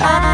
I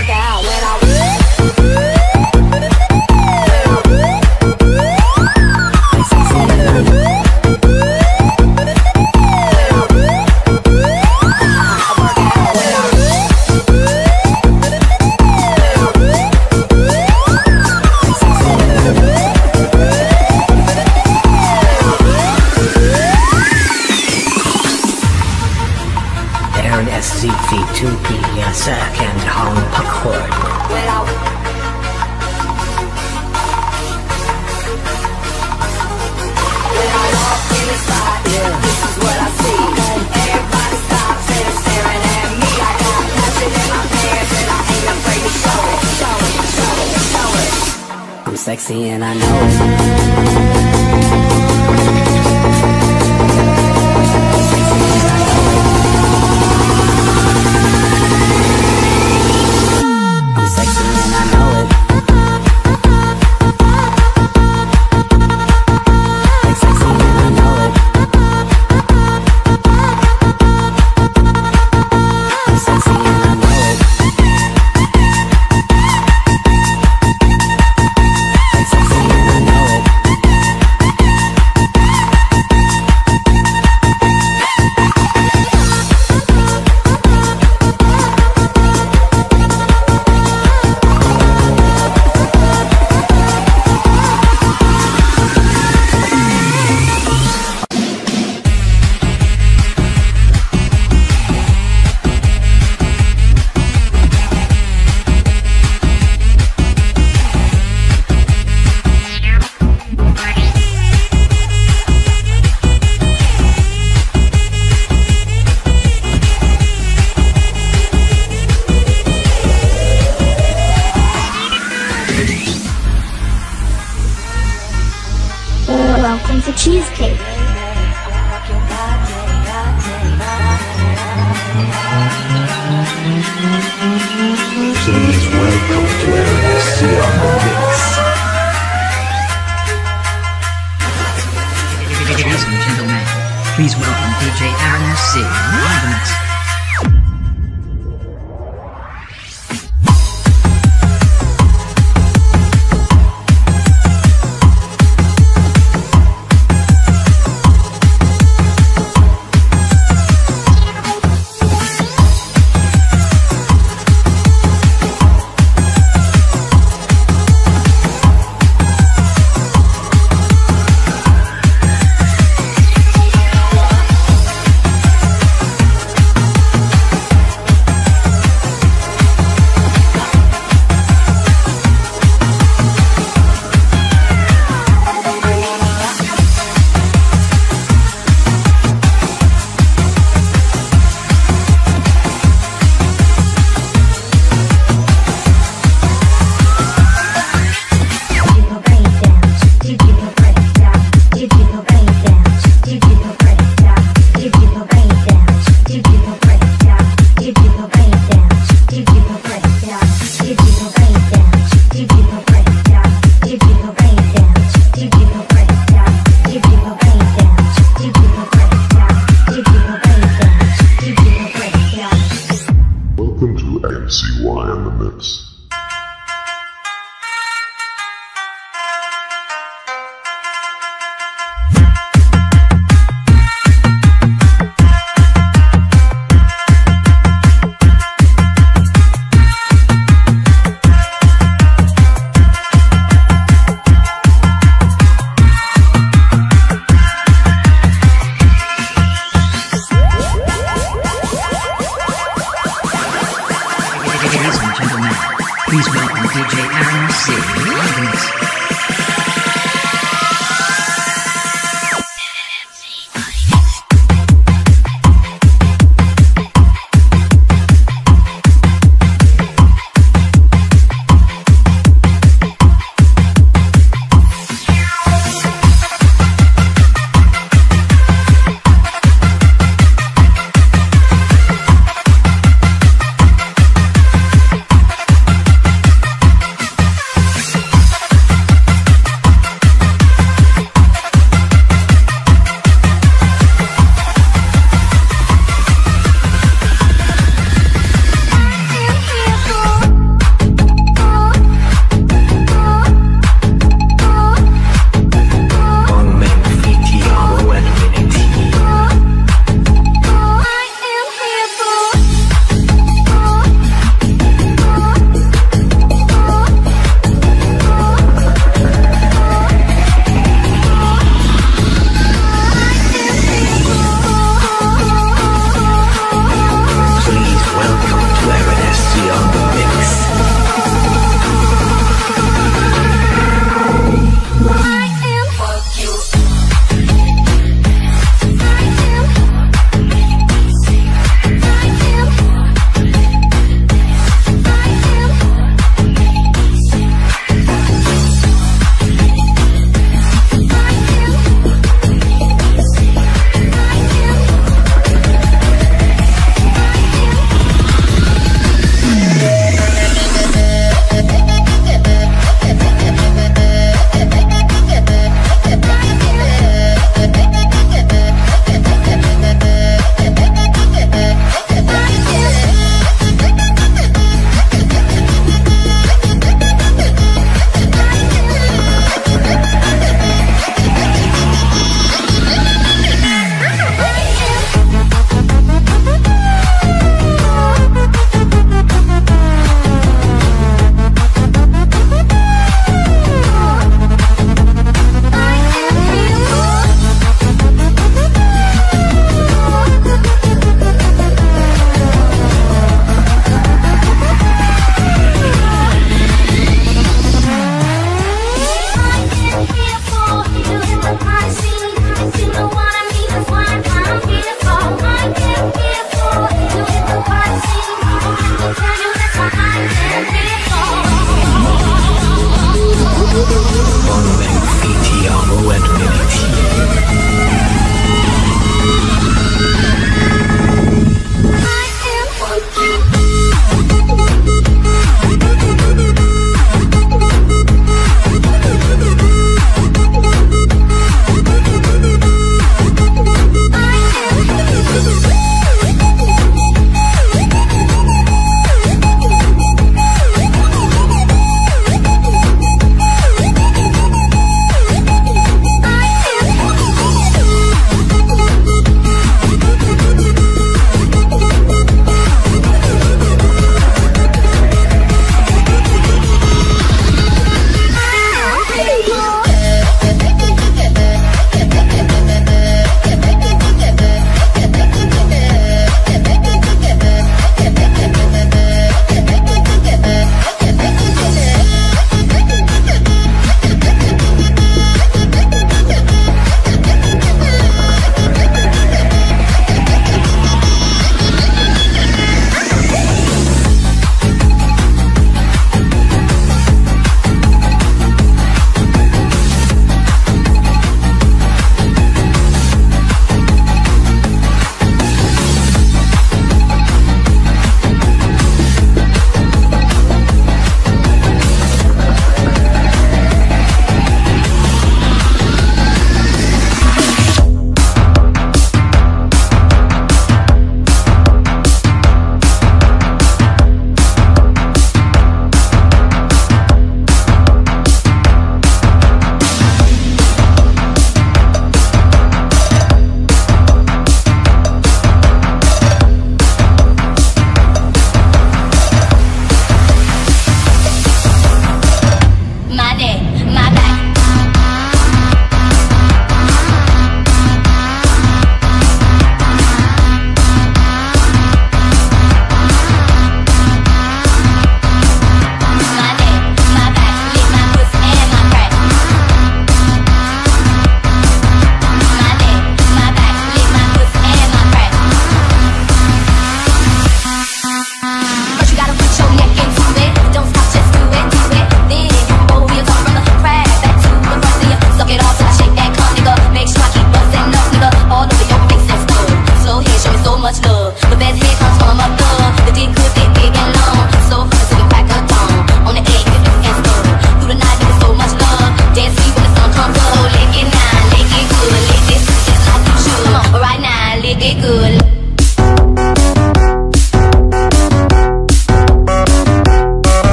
work out when I.